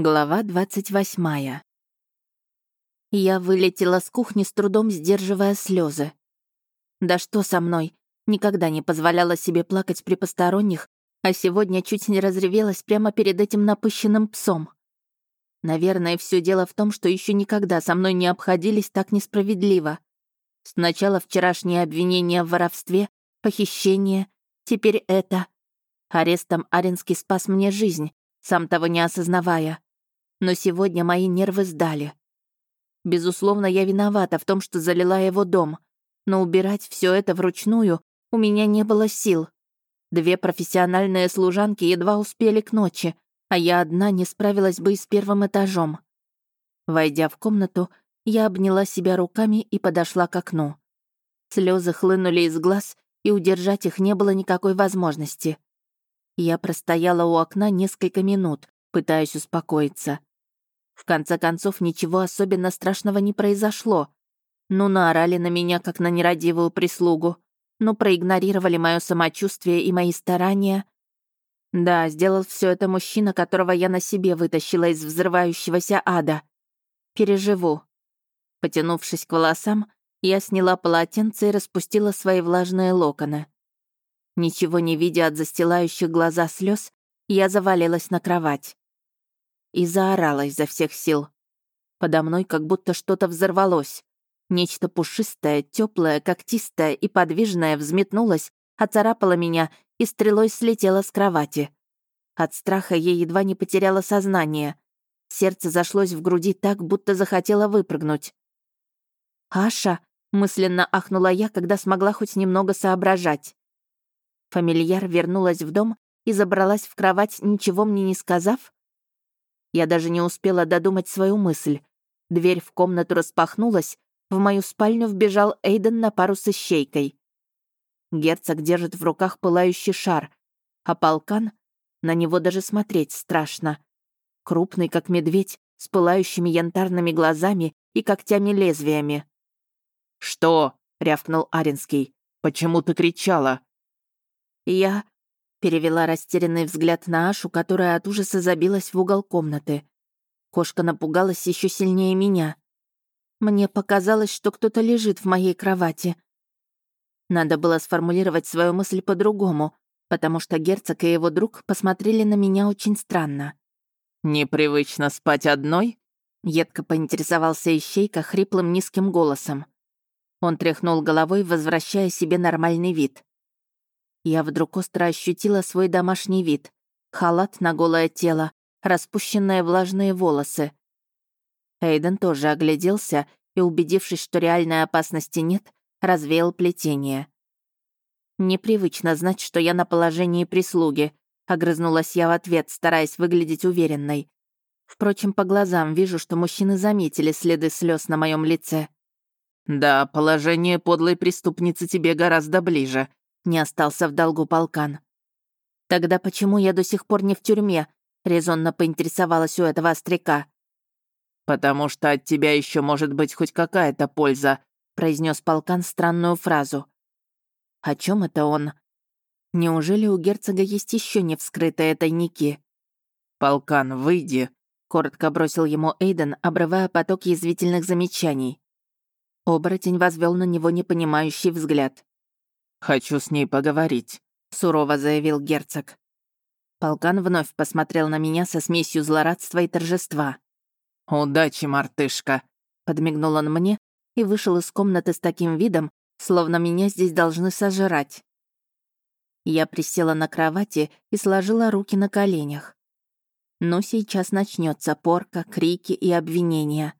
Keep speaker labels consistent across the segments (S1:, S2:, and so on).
S1: Глава 28. Я вылетела с кухни с трудом, сдерживая слезы. Да что со мной? Никогда не позволяла себе плакать при посторонних, а сегодня чуть не разревелась прямо перед этим напыщенным псом. Наверное, все дело в том, что еще никогда со мной не обходились так несправедливо. Сначала вчерашнее обвинение в воровстве, похищение, теперь это. Арестом Аренский спас мне жизнь, сам того не осознавая но сегодня мои нервы сдали. Безусловно, я виновата в том, что залила его дом, но убирать все это вручную у меня не было сил. Две профессиональные служанки едва успели к ночи, а я одна не справилась бы и с первым этажом. Войдя в комнату, я обняла себя руками и подошла к окну. Слезы хлынули из глаз, и удержать их не было никакой возможности. Я простояла у окна несколько минут, пытаясь успокоиться. В конце концов, ничего особенно страшного не произошло. Ну, наорали на меня, как на нерадивую прислугу. Ну, проигнорировали мое самочувствие и мои старания. Да, сделал все это мужчина, которого я на себе вытащила из взрывающегося ада. Переживу. Потянувшись к волосам, я сняла полотенце и распустила свои влажные локоны. Ничего не видя от застилающих глаза слез, я завалилась на кровать и заорала изо всех сил. Подо мной как будто что-то взорвалось. Нечто пушистое, теплое, когтистое и подвижное взметнулось, оцарапало меня и стрелой слетело с кровати. От страха я едва не потеряла сознание. Сердце зашлось в груди так, будто захотело выпрыгнуть. «Аша!» — мысленно ахнула я, когда смогла хоть немного соображать. Фамильяр вернулась в дом и забралась в кровать, ничего мне не сказав, я даже не успела додумать свою мысль. Дверь в комнату распахнулась, в мою спальню вбежал Эйден на пару с ищейкой. Герцог держит в руках пылающий шар, а полкан, на него даже смотреть страшно. Крупный, как медведь, с пылающими янтарными глазами и когтями-лезвиями.
S2: «Что?» — рявкнул Аренский. «Почему ты кричала?»
S1: «Я... Перевела растерянный взгляд на Ашу, которая от ужаса забилась в угол комнаты. Кошка напугалась еще сильнее меня. Мне показалось, что кто-то лежит в моей кровати. Надо было сформулировать свою мысль по-другому, потому что герцог и его друг посмотрели на меня очень странно.
S2: «Непривычно спать одной?»
S1: Едко поинтересовался Ищейка хриплым низким голосом. Он тряхнул головой, возвращая себе нормальный вид. Я вдруг остро ощутила свой домашний вид. Халат на голое тело, распущенные влажные волосы. Эйден тоже огляделся и, убедившись, что реальной опасности нет, развеял плетение. «Непривычно знать, что я на положении прислуги», — огрызнулась я в ответ, стараясь выглядеть уверенной. Впрочем, по глазам вижу, что мужчины заметили следы слез на моем лице.
S2: «Да, положение подлой преступницы тебе гораздо ближе»,
S1: не остался в долгу полкан. «Тогда почему я до сих пор не в тюрьме?» — резонно поинтересовалась у этого остряка.
S2: «Потому что от тебя еще может быть хоть какая-то польза», — произнес полкан странную фразу.
S1: «О чем это он? Неужели у герцога есть еще не вскрытые тайники?»
S2: «Полкан, выйди», — коротко бросил ему Эйден, обрывая поток язвительных замечаний.
S1: Оборотень возвел на него непонимающий взгляд.
S2: «Хочу с ней поговорить», — сурово заявил герцог.
S1: Полкан вновь посмотрел на меня со смесью злорадства и торжества.
S2: «Удачи, мартышка», —
S1: подмигнул он мне и вышел из комнаты с таким видом, словно меня здесь должны сожрать. Я присела на кровати и сложила руки на коленях. Но сейчас начнется порка, крики и обвинения.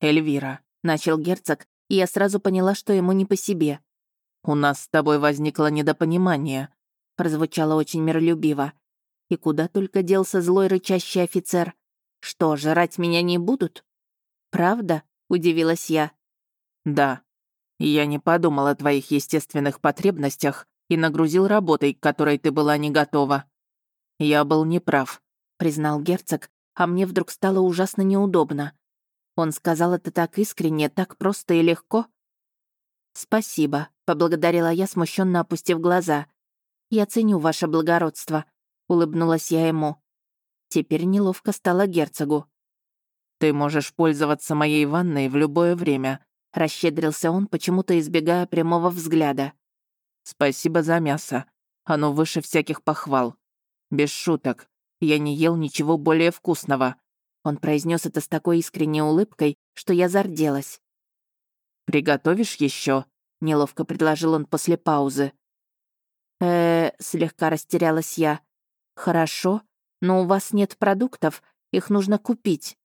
S2: «Эльвира», — начал герцог,
S1: и я сразу поняла, что ему не по себе.
S2: «У нас с тобой возникло недопонимание», — прозвучало очень миролюбиво.
S1: «И куда только делся злой рычащий офицер? Что, жрать меня не будут?» «Правда?» — удивилась я.
S2: «Да. Я не подумал о твоих естественных потребностях и нагрузил работой, к которой ты была не готова. Я был неправ», —
S1: признал герцог, а мне вдруг стало ужасно неудобно. Он сказал это так искренне, так просто и легко. «Спасибо», — поблагодарила я, смущенно опустив глаза. «Я ценю ваше благородство», — улыбнулась я ему. Теперь неловко стало герцогу.
S2: «Ты можешь пользоваться моей ванной в любое время», — расщедрился он, почему-то избегая прямого взгляда. «Спасибо за мясо. Оно выше всяких похвал. Без шуток. Я не ел ничего более вкусного».
S1: Он произнес это с такой искренней улыбкой, что я зарделась.
S2: «Приготовишь еще? неловко предложил он после паузы.
S1: э слегка растерялась я. «Хорошо, но у вас нет продуктов, их нужно купить».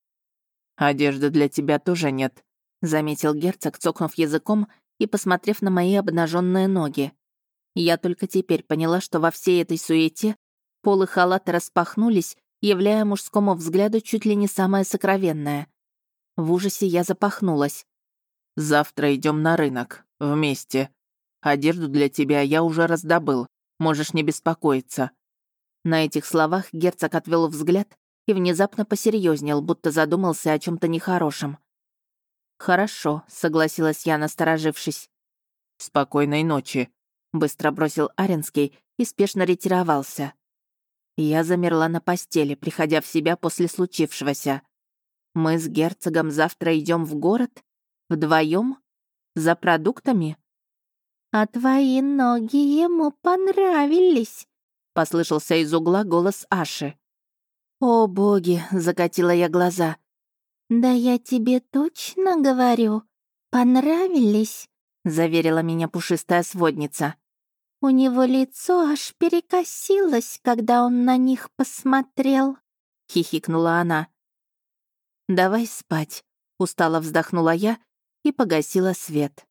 S2: «Одежды для тебя тоже нет», — заметил герцог, цокнув языком и посмотрев на мои обнаженные ноги.
S1: Я только теперь поняла, что во всей этой суете полы халата распахнулись, являя мужскому взгляду чуть ли не самое сокровенное. В ужасе я запахнулась.
S2: «Завтра идем на рынок. Вместе. Одежду для тебя я уже раздобыл. Можешь не беспокоиться».
S1: На этих словах герцог отвел взгляд и внезапно посерьезнел, будто задумался о чем то нехорошем. «Хорошо», — согласилась я, насторожившись.
S2: «Спокойной ночи»,
S1: быстро бросил Аренский и спешно ретировался. Я замерла на постели, приходя в себя после случившегося. Мы с герцогом завтра идем в город? Вдвоем? За продуктами? «А твои ноги ему понравились», — послышался из угла голос Аши. «О, боги!» — закатила я глаза. «Да я тебе точно говорю, понравились», — заверила меня пушистая сводница. У него лицо аж перекосилось, когда он на них посмотрел», — хихикнула она. «Давай спать», — устало вздохнула я и погасила свет.